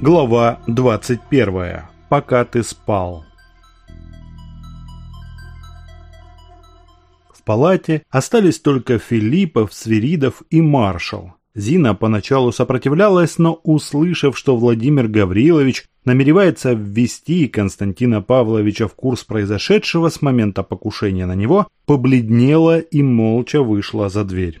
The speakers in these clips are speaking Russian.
Глава 21. Пока ты спал. В палате остались только Филиппов, Свиридов и маршал. Зина поначалу сопротивлялась, но услышав, что Владимир Гаврилович намеревается ввести Константина Павловича в курс произошедшего с момента покушения на него, побледнела и молча вышла за дверь.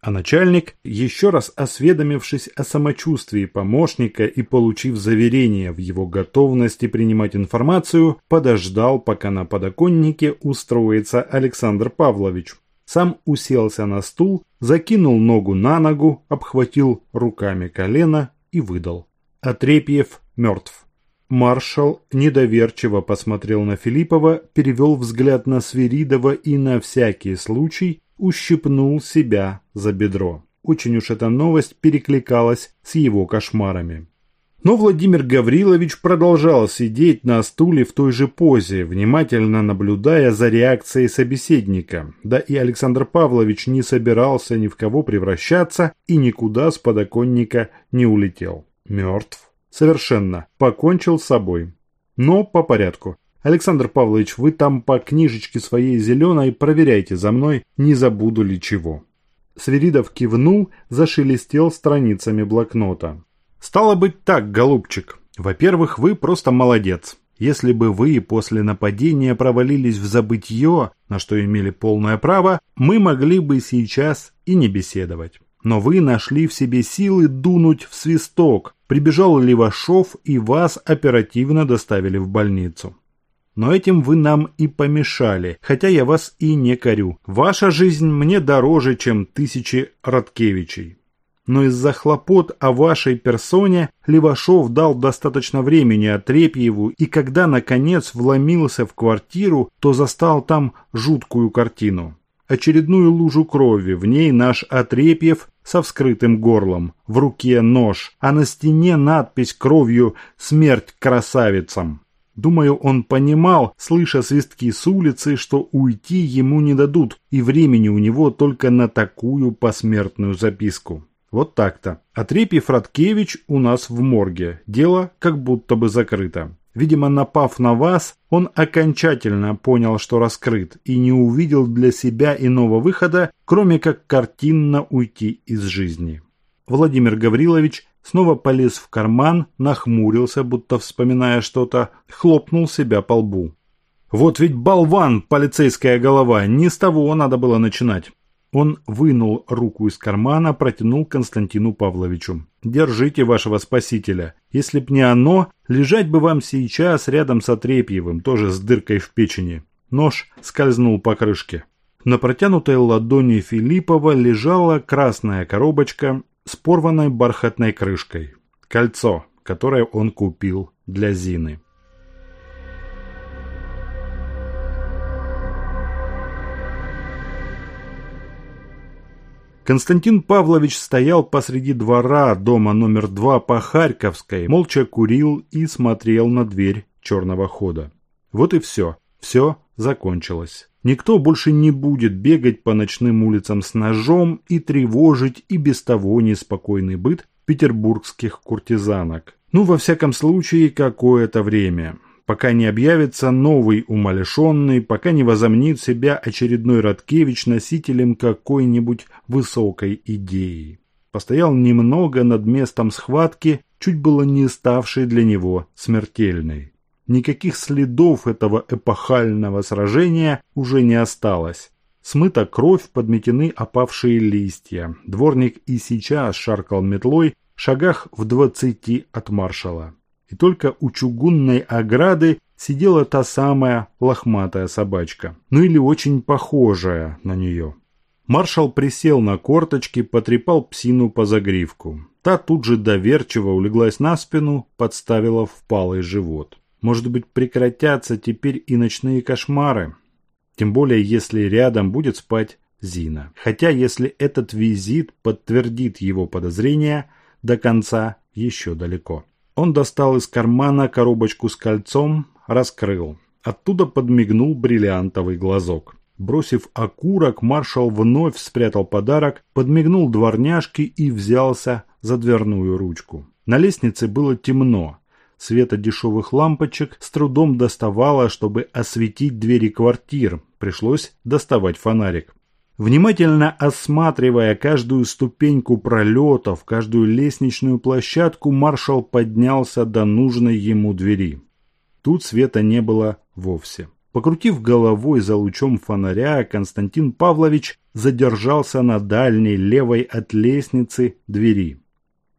А начальник, еще раз осведомившись о самочувствии помощника и получив заверение в его готовности принимать информацию, подождал, пока на подоконнике устроится Александр Павлович. Сам уселся на стул, закинул ногу на ногу, обхватил руками колено и выдал. Отрепьев мертв. Маршал недоверчиво посмотрел на Филиппова, перевел взгляд на Свиридова и на всякий случай ущипнул себя за бедро. Очень уж эта новость перекликалась с его кошмарами. Но Владимир Гаврилович продолжал сидеть на стуле в той же позе, внимательно наблюдая за реакцией собеседника. Да и Александр Павлович не собирался ни в кого превращаться и никуда с подоконника не улетел. Мертв. Совершенно. Покончил с собой. Но по порядку. Александр Павлович, вы там по книжечке своей зеленой проверяйте за мной, не забуду ли чего. Свиридов кивнул, зашелестел страницами блокнота. «Стало быть так, голубчик. Во-первых, вы просто молодец. Если бы вы после нападения провалились в забытье, на что имели полное право, мы могли бы сейчас и не беседовать. Но вы нашли в себе силы дунуть в свисток. Прибежал Левашов и вас оперативно доставили в больницу. Но этим вы нам и помешали, хотя я вас и не корю. Ваша жизнь мне дороже, чем тысячи Роткевичей. Но из-за хлопот о вашей персоне Левашов дал достаточно времени Отрепьеву, и когда, наконец, вломился в квартиру, то застал там жуткую картину. Очередную лужу крови, в ней наш Отрепьев со вскрытым горлом, в руке нож, а на стене надпись кровью «Смерть красавицам». Думаю, он понимал, слыша свистки с улицы, что уйти ему не дадут, и времени у него только на такую посмертную записку. Вот так-то. Отрепьев Радкевич у нас в морге. Дело как будто бы закрыто. Видимо, напав на вас, он окончательно понял, что раскрыт, и не увидел для себя иного выхода, кроме как картинно уйти из жизни. Владимир Гаврилович снова полез в карман, нахмурился, будто вспоминая что-то, хлопнул себя по лбу. «Вот ведь болван, полицейская голова, не с того надо было начинать». Он вынул руку из кармана, протянул Константину Павловичу. «Держите вашего спасителя. Если б не оно, лежать бы вам сейчас рядом с Отрепьевым, тоже с дыркой в печени». Нож скользнул по крышке. На протянутой ладони Филиппова лежала красная коробочка с порванной бархатной крышкой. Кольцо, которое он купил для Зины. Константин Павлович стоял посреди двора дома номер два по Харьковской, молча курил и смотрел на дверь черного хода. Вот и все. Все закончилось. Никто больше не будет бегать по ночным улицам с ножом и тревожить и без того неспокойный быт петербургских куртизанок. Ну, во всяком случае, какое-то время. Пока не объявится новый умалишенный, пока не возомнит себя очередной Радкевич носителем какой-нибудь высокой идеи. Постоял немного над местом схватки, чуть было не ставшей для него смертельной. Никаких следов этого эпохального сражения уже не осталось. Смыта кровь, подметены опавшие листья. Дворник и сейчас шаркал метлой в шагах в двадцати от маршала. И только у чугунной ограды сидела та самая лохматая собачка. Ну или очень похожая на нее. Маршал присел на корточки, потрепал псину по загривку. Та тут же доверчиво улеглась на спину, подставила впалый живот. Может быть, прекратятся теперь и ночные кошмары? Тем более, если рядом будет спать Зина. Хотя, если этот визит подтвердит его подозрения, до конца еще далеко. Он достал из кармана коробочку с кольцом, раскрыл. Оттуда подмигнул бриллиантовый глазок. Бросив окурок, маршал вновь спрятал подарок, подмигнул дворняжке и взялся за дверную ручку. На лестнице было темно. Света дешевых лампочек с трудом доставало, чтобы осветить двери квартир. Пришлось доставать фонарик. Внимательно осматривая каждую ступеньку пролетов, каждую лестничную площадку, маршал поднялся до нужной ему двери. Тут света не было вовсе. Покрутив головой за лучом фонаря, Константин Павлович задержался на дальней левой от лестницы двери.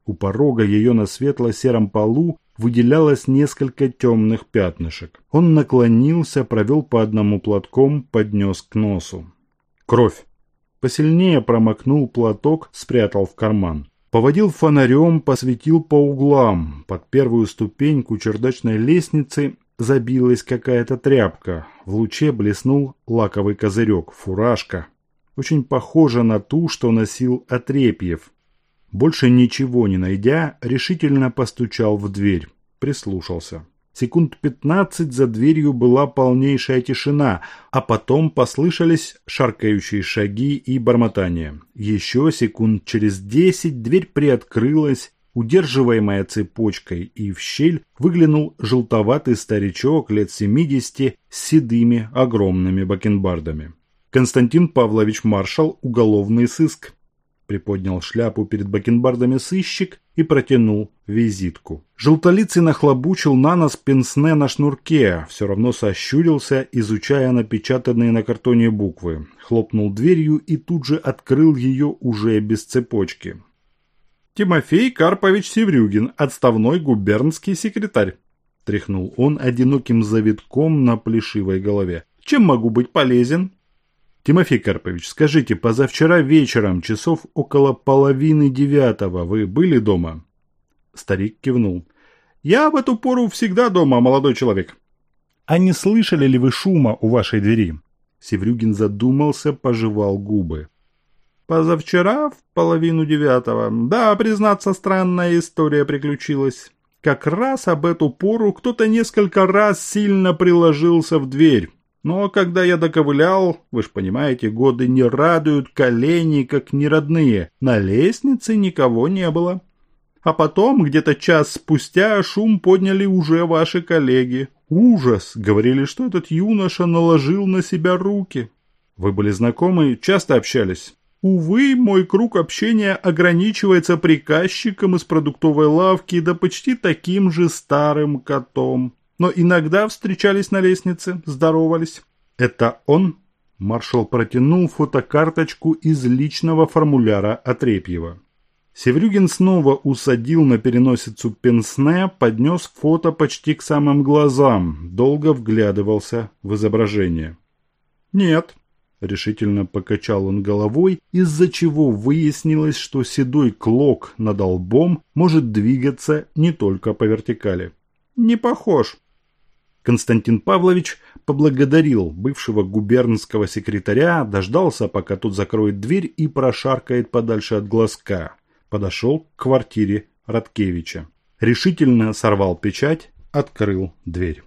У порога ее на светло-сером полу выделялось несколько темных пятнышек. Он наклонился, провел по одному платком, поднес к носу. Кровь. Посильнее промокнул платок, спрятал в карман. Поводил фонарем, посветил по углам. Под первую ступеньку чердачной лестницы забилась какая-то тряпка. В луче блеснул лаковый козырек, фуражка. Очень похожа на ту, что носил Отрепьев. Больше ничего не найдя, решительно постучал в дверь. Прислушался. Секунд пятнадцать за дверью была полнейшая тишина, а потом послышались шаркающие шаги и бормотание. Еще секунд через десять дверь приоткрылась, удерживаемая цепочкой, и в щель выглянул желтоватый старичок лет семидесяти с седыми огромными бакенбардами. Константин Павлович Маршал, уголовный сыск приподнял шляпу перед бакенбардами сыщик и протянул визитку. Желтолицый нахлобучил на нос пенсне на шнурке, все равно сощурился, изучая напечатанные на картоне буквы. Хлопнул дверью и тут же открыл ее уже без цепочки. «Тимофей Карпович Севрюгин, отставной губернский секретарь», тряхнул он одиноким завитком на плешивой голове. «Чем могу быть полезен?» Тимофей Карпович, скажите, позавчера вечером, часов около половины девятого, вы были дома? Старик кивнул. Я в эту пору всегда дома, молодой человек. А не слышали ли вы шума у вашей двери? Севрюгин задумался, пожевал губы. Позавчера в половину девятого. Да, признаться, странная история приключилась. Как раз об эту пору кто-то несколько раз сильно приложился в дверь. Но когда я доковылял, вы ж понимаете, годы не радуют колени, как неродные. На лестнице никого не было. А потом, где-то час спустя, шум подняли уже ваши коллеги. Ужас! Говорили, что этот юноша наложил на себя руки. Вы были знакомы, часто общались? Увы, мой круг общения ограничивается приказчиком из продуктовой лавки, да почти таким же старым котом но иногда встречались на лестнице, здоровались. Это он? Маршал протянул фотокарточку из личного формуляра Отрепьева. Севрюгин снова усадил на переносицу пенсне, поднес фото почти к самым глазам, долго вглядывался в изображение. «Нет», – решительно покачал он головой, из-за чего выяснилось, что седой клок над лбом может двигаться не только по вертикали. «Не похож. Константин Павлович поблагодарил бывшего губернского секретаря, дождался, пока тот закроет дверь и прошаркает подальше от глазка. Подошел к квартире Радкевича. Решительно сорвал печать, открыл дверь.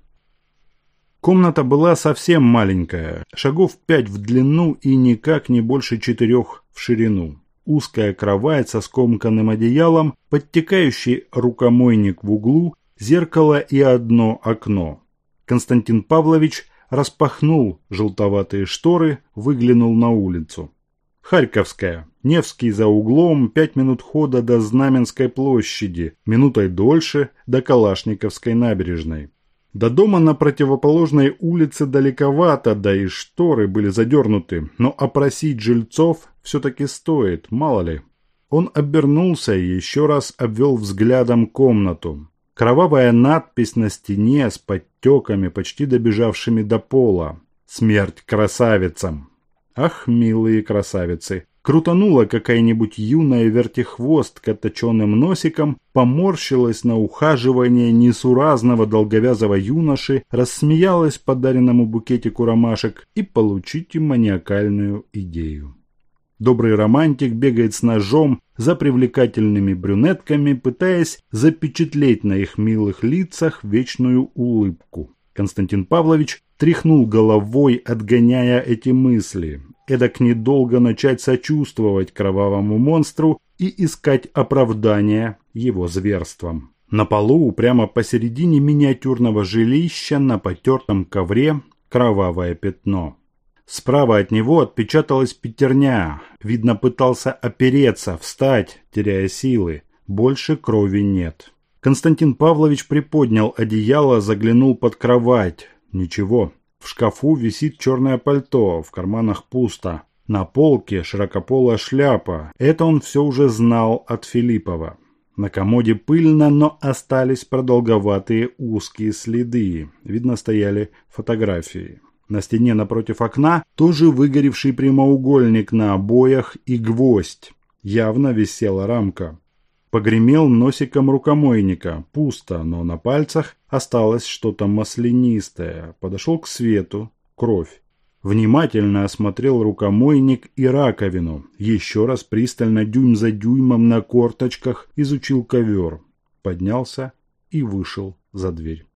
Комната была совсем маленькая, шагов пять в длину и никак не больше четырех в ширину. Узкая кровать со скомканным одеялом, подтекающий рукомойник в углу, зеркало и одно окно. Константин Павлович распахнул желтоватые шторы, выглянул на улицу. Харьковская. Невский за углом, пять минут хода до Знаменской площади, минутой дольше до Калашниковской набережной. До дома на противоположной улице далековато, да и шторы были задернуты, но опросить жильцов все-таки стоит, мало ли. Он обернулся и еще раз обвел взглядом комнату. Кровавая надпись на стене с подтеками, почти добежавшими до пола. «Смерть красавицам!» Ах, милые красавицы! Крутанула какая-нибудь юная вертихвостка точеным носиком, поморщилась на ухаживание несуразного долговязого юноши, рассмеялась подаренному букетику ромашек и получите маниакальную идею. Добрый романтик бегает с ножом за привлекательными брюнетками, пытаясь запечатлеть на их милых лицах вечную улыбку. Константин Павлович тряхнул головой, отгоняя эти мысли. Эдак недолго начать сочувствовать кровавому монстру и искать оправдания его зверством. На полу, прямо посередине миниатюрного жилища, на потертом ковре, кровавое пятно. Справа от него отпечаталась пятерня. Видно, пытался опереться, встать, теряя силы. Больше крови нет. Константин Павлович приподнял одеяло, заглянул под кровать. Ничего. В шкафу висит черное пальто, в карманах пусто. На полке широкополая шляпа. Это он все уже знал от Филиппова. На комоде пыльно, но остались продолговатые узкие следы. Видно, стояли фотографии. На стене напротив окна тоже выгоревший прямоугольник на обоях и гвоздь. Явно висела рамка. Погремел носиком рукомойника. Пусто, но на пальцах осталось что-то маслянистое. Подошел к свету. Кровь. Внимательно осмотрел рукомойник и раковину. Еще раз пристально дюйм за дюймом на корточках изучил ковер. Поднялся и вышел за дверь.